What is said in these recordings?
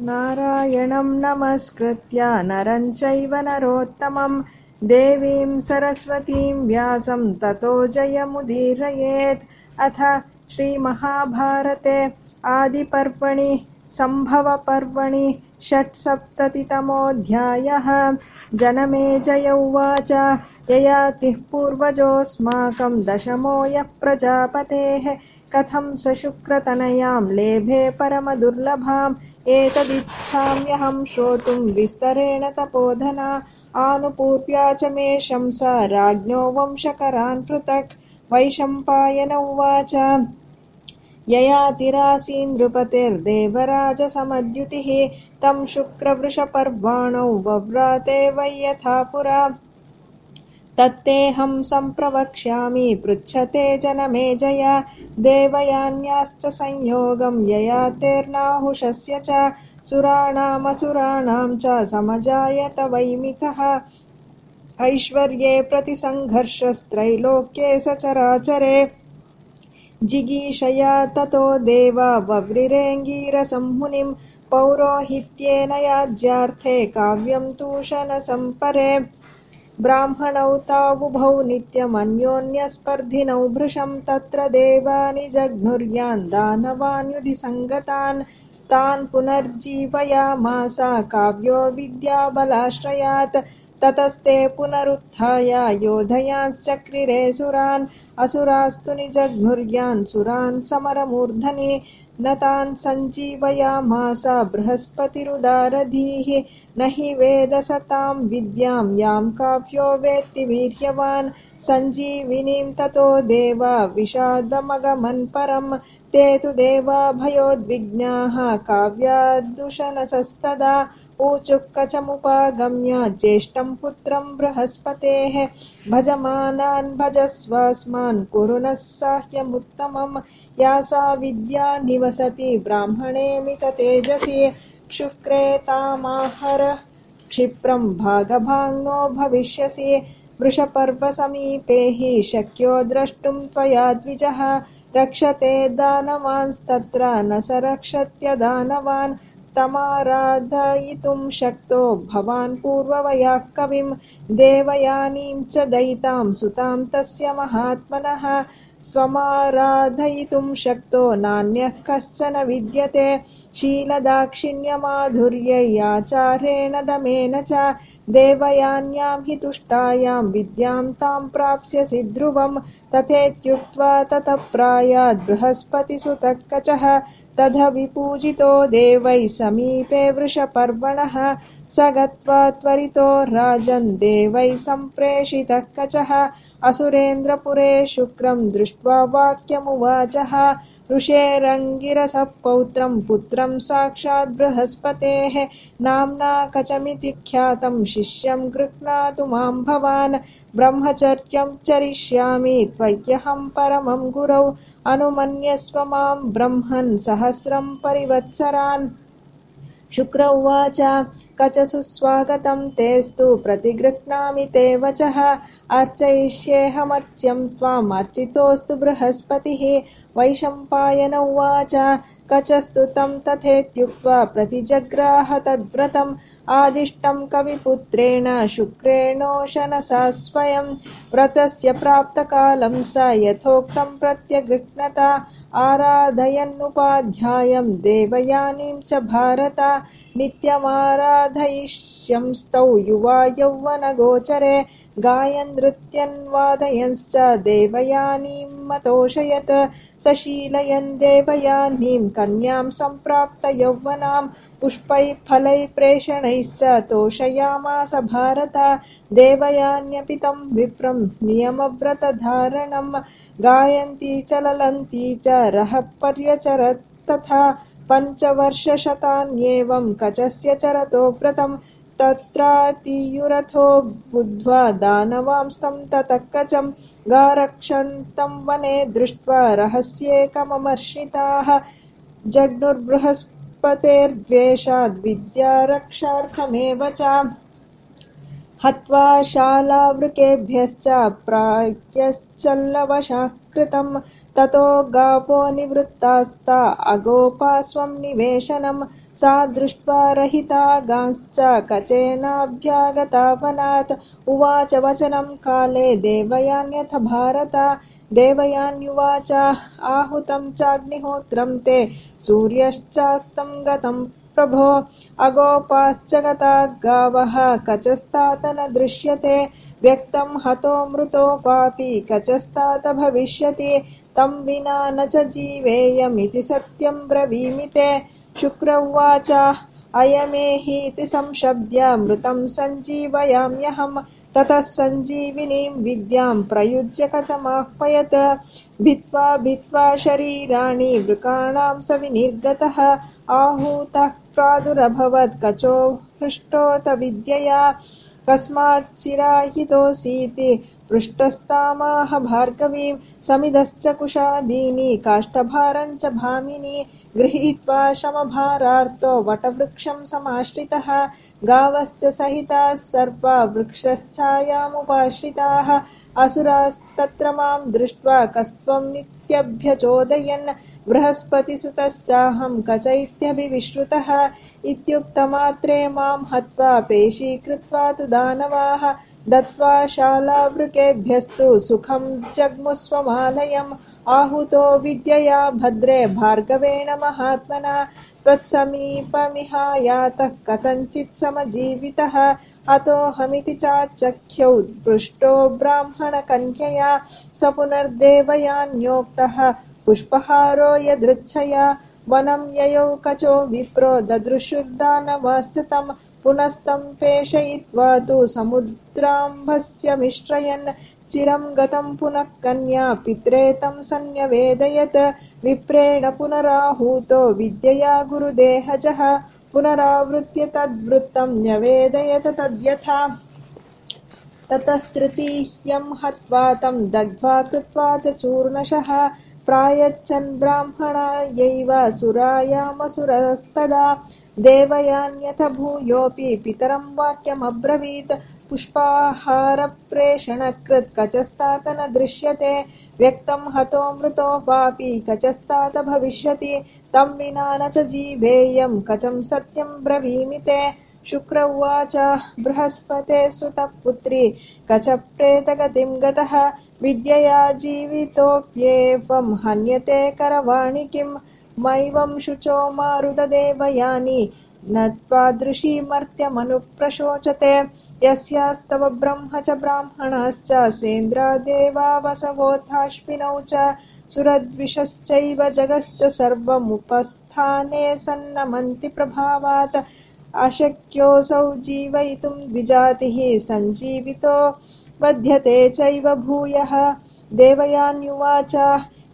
नारायणं नमस्कृत्य नरं चैव नरोत्तमं। देवीं सरस्वतीं व्यासं ततो जयमुदीरयेत्। अथ श्रीमहाभारते आदिपर्वणि सम्भवपर्वणि षट्सप्ततितमोऽध्यायः। जनमेजय उवाच ययातिः पूर्वजोऽस्माकं दशमो यः प्रजापतेः। कथं स शुक्रतनयां लेभे परमदुर्लभाम्। एतदिच्छाम्यहं श्रोतुं विस्तरेण तपोधना। आनुपूर्व्या च मे शंसा राज्ञो वंशकरान् पृथक्। वैशम्पायन उवाच। ययातिरासीनृपतिर्देवराजसमद्युतिः तं शुक्रवृषपर्वाणौ वव्राते वै यथा पुरा तत्तेऽहं सम्प्रवक्ष्यामि पृच्छते जनमेजय देवयान्याश्च संयोगं ययातेर्नाहुषस्य च। सुराणामसुराणां च समजायत वैमितः। ऐश्वर्ये प्रतिसङ्घर्षस्त्रैलोक्ये सचराचरे। जिगीषया ततो देवा वव्रिरेङ्गीरसं मुनिं पौरोहित्येन याज्यार्थे काव्यं तूषणसम्परे ब्राह्मणौ तावुभौ नित्यमन्योन्यस्पर्धिनौ भृशं तत्र देवानि जघ्नुर्यान् दानवान् युधि सङ्गतान् तान् पुनर्जीवयामासा काव्यो विद्याबलाश्रयात् ततस्ते पुनरुत्थाय योधयांश्चक्रिरे सुरान् असुरास्तु निजघ्नुर्यान् सुरान् समरमूर्धनि न तान् सञ्जीवयामास बृहस्पतिरुदारधीः। न हि वेद स तां विद्यां यां काव्यो वेत्ति वीर्यवान्। सञ्जीविनीं ततो देवा विषादमगमन् परं ते तु देवा भयोद्विग्नाः काव्यादुशनसस्तदा ऊचुकचमुपागम्य ज्येष्ठं पुत्रं बृहस्पतेः भजमानान् भजस्वास्मान् कुरु नः साह्यमुत्तमम्। या सा विद्या निवसति ब्राह्मणे मिततेजसि। शुक्रे तामाहर क्षिप्रं भागभाङ्नो भविष्यसि। वृषपर्वसमीपे हि शक्यो द्रष्टुं त्वया द्विजः। रक्षते दानवांस्तत्र न स रक्षत्यदानवान् तमाराधयितुं शक्तो भवान् पूर्ववयाः कविं देवयानीं च दयितां सुतां तस्य महात्मनः त्वमाराधयितुं शक्तो नान्यः कश्चन विद्यते। शीलदाक्षिण्यमाधुर्यैयाचारेण दमेन च देवयान्यां हि तुष्टायां विद्यां तां प्राप्स्यसि ध्रुवं तथेत्युक्त्वा ततः प्रायाद् बृहस्पतिसुतः तदविपूजितो देवैः समीपे वृषपर्वणः स गत्वा त्वरितो राजन् देवैः सम्प्रेषितः कचः। असुरेन्द्रपुरे शुक्रं दृष्ट्वा वाक्यमुवाचः। ऋषेरङ्गिरसः पौत्रं पुत्रं साक्षात् बृहस्पतेः। नाम्ना कचमिति ख्यातं शिष्यं गृह्णातु मां भवान्। ब्रह्मचर्यं चरिष्यामि त्वय्यहं परमं गुरौ। अनुमन्यस्व मां ब्रह्मन् सहस्रं परिवत्सरान् शुक्र उवाच। कच सुस्वागतं तेस्तु प्रतिगृह्णामि ते वचः। अर्चयिष्येऽहमर्च्यं त्वामर्चितोऽस्तु बृहस्पतिः। वैशम्पायन उवाच। कचस्तु तं तथेत्युक्त्वा प्रतिजग्राह तद्व्रतम् आदिष्टं कविपुत्रेण शुक्रेणोशनसा स्वयं व्रतस्य प्राप्तकालं स यथोक्तं प्रत्यगृह्णत आराधयन्नुपाध्यायं देवयानीं च भारत नित्यमाराधयिष्यंस्तौ युवा यौवनगोचरे गायन् नृत्यन् वादयंश्च देवयानीं मतोषयत् सशीलयन् देवयानीं कन्यां सम्प्राप्तयौवनां पुष्पैः फलैः प्रेषणैश्च तोषयामास भारत। देवयान्यपि तं विप्रं नियमव्रतधारणं गायन्ती च ललन्ती च रहः पर्यचरत् तथा पञ्चवर्षशतान्येवं कचस्य चरतो व्रतं तत्रातियुरथो बुद्ध्वा दानवांस्तं ततः कचं गारक्षन्तं वने दृष्ट्वा रहस्येकममर्षिताः जग्नुर्बृहस्पतेर्द्वेषाद्विद्यारक्षार्थमेव च। हत्वा शालावृकेभ्यश्च प्राच्यश्चल्लवशः कृतम् ततो गावो निवृत्तास्ता अगोपास्वम् निवेशनम् सा दृष्ट्वा रहिता गांश्च कचेनाभ्यागता वनात् उवाच वचनम् काले देवयान्यथ भारत। देवयान्युवाच आहुतम् चाग्निहोत्रम् ते। सूर्यश्चास्तम् गतम् प्रभो। अगोपाश्च गता गावः कचस्तात न दृश्यते। व्यक्तम् हतो मृतोपापि कचस्तात भविष्यति। तम् विना न च जीवेयमिति सत्यम् ब्रवीमि ते शुक्र उवाच अयमेहीति संशब्द्य मृतम् सञ्जीवयाम्यहम्। ततः सञ्जीविनीम् विद्याम् प्रयुज्य कचमाह्वयत् भित्त्वा भित्त्वा शरीराणि वृकाणाम् स विनिर्गतः। आहूतः प्रादुरभवत् कचो हृष्टोत विद्यया। कस्माच्चिराहितोऽसीति पृष्टस्तामाह भार्गवीम् समिधश्च कुशादीनि काष्ठभारम् च भामिनी गृहीत्वा शमभारार्तो वटवृक्षम् समाश्रितः गावश्च सहिताः सर्पा वृक्षच्छायामुपाश्रिताः असुरास्तत्र माम् दृष्ट्वा कस्त्वमित्यभ्यचोदयन् बृहस्पतिसुतश्चाहम् कच इत्यभिविश्रुतः इत्युक्तमात्रे माम् हत्वा पेशीकृत्वा तु दानवाः। दत्त्वा शालावृकेभ्यस्तु सुखम् जग्मुस्वमालयम् आहुतो विद्यया भद्रे भार्गवेण महात्मना त्वत्समीपमिहायातः कथञ्चित् समजीवितः अतोऽहमिति चाचख्यौ पृष्टो ब्राह्मणकन्यया स पुनर्देवयान्योक्तः पुष्पहारो यदृच्छया वनम् ययौ कचो विप्रो ददृशुर्दानवाश्च तम् पुनस्तम् पेषयित्वा तु समुद्राम्भस्य मिश्रयन् चिरम् गतम् पुनः कन्या पित्रे तम् सन्न्यवेदयत् विप्रेण पुनराहूतो विद्यया गुरुदेहजः पुनरावृत्य तद्वृत्तम् न्यवेदयत तद्यथा। ततस्तृतीयम् हत्वा कृत्वा च चूर्णशः प्रायच्छन् ब्राह्मणायैव सुरायामसुरस्तदा। देवयान्यथ भूयोऽपि पितरम् वाक्यमब्रवीत् पुष्पाहारप्रेषणकृत् कचस्तात न दृश्यते व्यक्तम् हतो मृतोपापि कचस्तात भविष्यति। तम् विना न च जीवेयम् कचम् सत्यम् ब्रवीमि ते शुक्र उवाच बृहस्पते सुतः पुत्री कचप्रेतगतिम् गतः। विद्यया जीवितोऽप्येवम् हन्यते करवाणि किम् मैवम् शुचो मारुतदेवयानि। न त्वादृशीमर्त्यमनुप्रशोचते यस्यास्तव ब्रह्म च ब्राह्मणश्च सेन्द्रादेवा वसवोऽथाश्विनौ च सुरद्विषश्चैव जगश्च सर्वमुपस्थाने सन्नमन्ति प्रभावात्। अशक्योऽसौ जीवयितुम् द्विजातिः सञ्जीवितो बध्यते चैव भूयः। देवयान्युवाच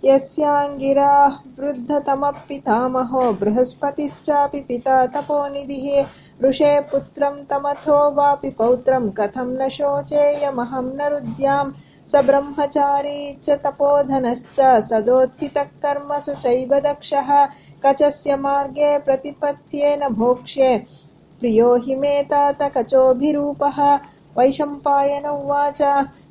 यस्याङ्गिराः वृद्धतमपितामहो बृहस्पतिश्चापि पिता तपोनिधिः ऋषे पुत्रम् तमथो वापि पौत्रम् कथम् न शोचेयमहम् न रुद्याम् स ब्रह्मचारी च तपोधनश्च सदोत्थितः कर्मसु चैव दक्षः। कचस्य मार्गे प्रतिपत्स्येन भोक्ष्ये। प्रियो हि मे तात कचोभिरूपः वैशम्पायन उवाच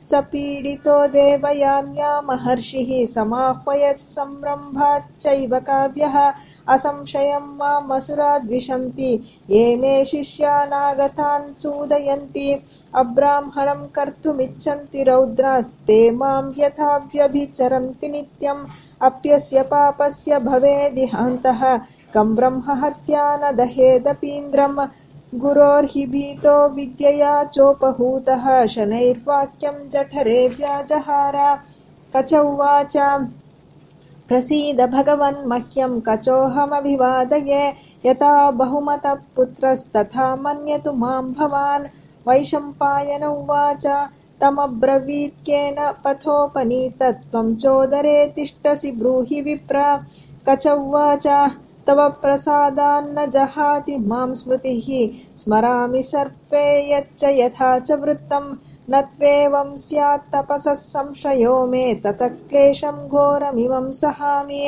स पीडितो देवयान्या महर्षिः समाह्वयत् सम्रम्भाच्चैव काव्यः। असंशयम् मामसुराद्विशन्ति ये मे शिष्यानागतान् सूदयन्ति। अब्राह्मणम् कर्तुमिच्छन्ति रौद्रास्ते माम् यथा व्यभिचरन्ति नित्यम्। अप्यस्य पापस्य भवेदिहान्तः। कम् ब्रह्महत्या न दहेदपीन्द्रम् गुरोर्हि भीतो विद्यया चोपहूतः शनैर्वाक्यम् जठरे व्याजहार। कच उवाच प्रसीद भगवन् मह्यम् कचोऽहमभिवादये यथा बहुमतः पुत्रस्तथा मन्यतु माम् भवान्। वैशम्पायन उवाच तमब्रवीत्केन पथोपनीतत्वम् चोदरे तिष्ठसि ब्रूहि विप्र। कच उवाच तव प्रसादान्न जहाति माम् स्मृतिः स्मरामि सर्पे यच्च यथा च वृत्तम् न त्वेवम् स्यात्तपसः संशयो मे ततः क्लेशम् घोरमिमम् सहामि।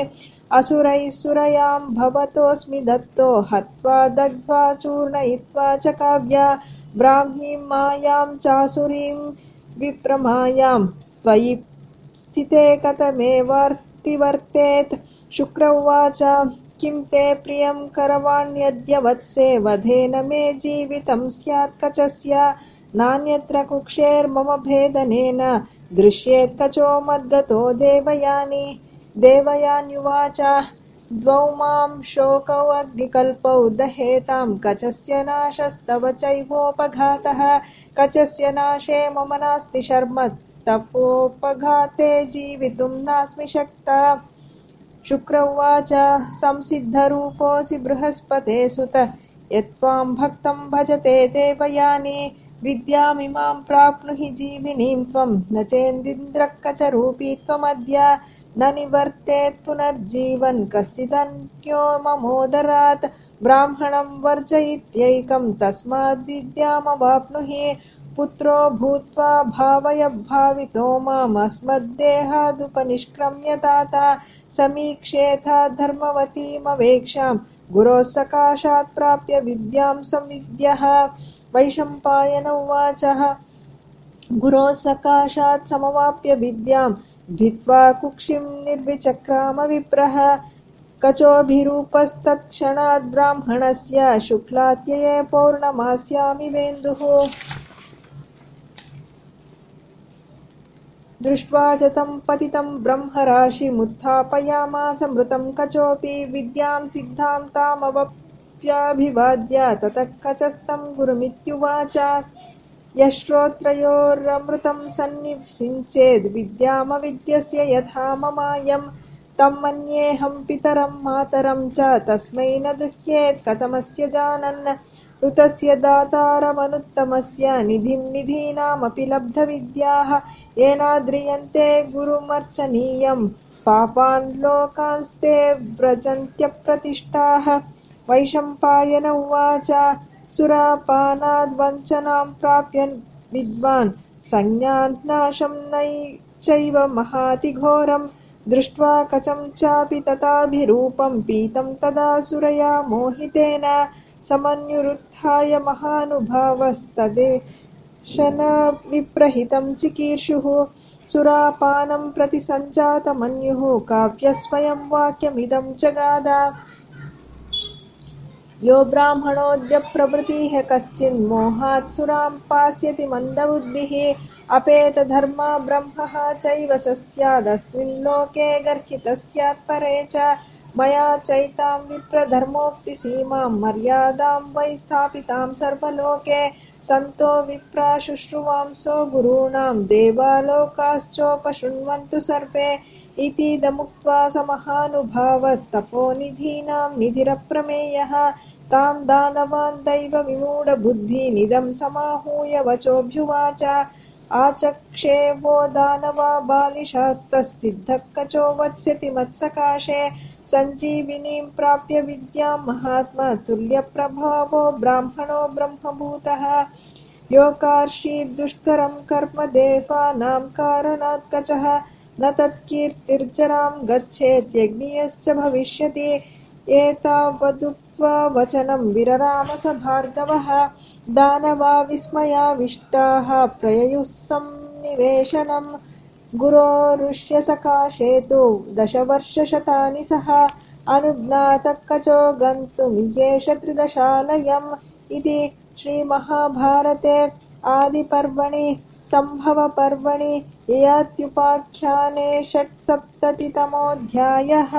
असुरैः सुरयां भवतोऽस्मि दत्तो हत्वा दग्ध्वा चूर्णयित्वा च काव्या। ब्राह्मीं मायां चासुरीं विप्रमायां त्वयि स्थिते कथमेवर्तिवर्तेत् शुक्र उवाच किं ते प्रियं करवाण्यद्य वत्से वधेन मे जीवितं स्यात् कचस्य। नान्यत्र कुक्षेर्मम भेदनेन दृश्येत्कचो मद्गतो देवयानी। देवयान्युवाच द्वौ मां शोकौ अग्निकल्पौ दहेतां कचस्य नाशस्तव चैवोपघातः। कचस्य नाशे मम नास्ति शर्म तपोपघाते जीवितुं नास्मि शक्ता शुक्र उवाच संसिद्धरूपोऽसि बृहस्पते सुत। यत्त्वां भक्तं भजते देवयानी विद्यामिमां प्राप्नुहि जीविनीं त्वं। न चेन्दिन्द्रकचरूपी त्वमद्य न निवर्तेत् पुनर्जीवन्। कश्चिदन्यो ममोदरात् ब्राह्मणं वर्जयित्यैकं तस्माद्विद्यामवाप्नुहि पुत्रो भूत्वा भावय भावितो मामस्मद्देहादुपनिष्क्रम्य ताता समीक्षेथा धर्मवतीमवेक्षां गुरोः सकाशात् प्राप्य विद्यां संविद्यः। वैशम्पायन उवाचः गुरोः सकाशात् समवाप्य विद्यां भित्त्वा कुक्षिं निर्विचक्राम विप्रः कचोभिरूपस्तत्क्षणाद्ब्राह्मणस्य शुक्लात्यये पौर्णमास्यामिवेन्दुः दृष्ट्वा च तं पतितं ब्रह्मराशिमुत्थापयामास मृतं कचोऽपि विद्यां सिद्धां तामवप्याभिवाद्य ततः कचस्तं गुरुमित्युवाच। यः श्रोत्रयोरमृतं सन्निसिञ्चेद्विद्यामविद्यस्य यथा ममायं। तं मन्येऽहं पितरं मातरं च तस्मै न दुह्येत् कथमस्य जानन् ऋतस्य दातारमनुत्तमस्य निधिं निधीनामपि लब्धविद्याः येनाद्रियन्ते गुरुमर्चनीयं। पापान् लोकांस्ते व्रजन्त्यप्रतिष्ठाः। वैशम्पायन उवाच सुरापानाद्वञ्चनां प्राप्य विद्वान्। संज्ञान्नाशं चैव महातिघोरं। दृष्ट्वा कचं चापि तथाभिरूपं पीतं तदा सुरया मोहितेन समन्युरुत्थाय महानुभावस्तदेशनविप्रहितं चिकीर्षुः सुरापानं प्रति सञ्जातमन्युः काव्यस्वयं वाक्यमिदं जगाद। यो ब्राह्मणोऽद्य प्रभृतिः कश्चिन्मोहात् सुरां पास्यति मन्दबुद्धिः अपेतधर्मा ब्रह्मः चैव स स्यादस्मिन् लोके गर्हितः स्यात् परे च मया चैतां विप्रधर्मोक्तिसीमां मर्यादां वै स्थापितां सर्वलोके सन्तो विप्रा शुश्रुवांसो गुरूणां देवालोकाश्चोपशृण्वन्तु सर्वे इतीदमुक्त्वा स महानुभावस्तपोनिधीनां निधिरप्रमेयः तां दानवान् दैवविमूढबुद्धिनिदं समाहूय वचोऽभ्युवाच। आचक्षे वो दानवा बालिशास्तः सिद्धः कचो वत्स्यति मत्सकाशे सञ्जीविनीं प्राप्य विद्यां महात्मा तुल्यप्रभावो ब्राह्मणो ब्रह्मभूतः। योकार्षीद्दुष्करं कर्म देवानां कारणात् कचः। न तत्कीर्तिर्जरां गच्छेत्यज्ञियश्च भविष्यति। एतावदुक्त्वा वचनं विरराम स भार्गवः दानवा विस्मयाविष्टाः प्रययुः संनिवेशनम् गुरोरुष्यसकाशे तु दशवर्षशतानि सः अनुज्ञातः कचो गन्तुमियेष त्रिदशालयम् इति श्रीमहाभारते आदिपर्वणि सम्भवपर्वणि ययात्युपाख्याने षट्सप्ततितमोऽध्यायः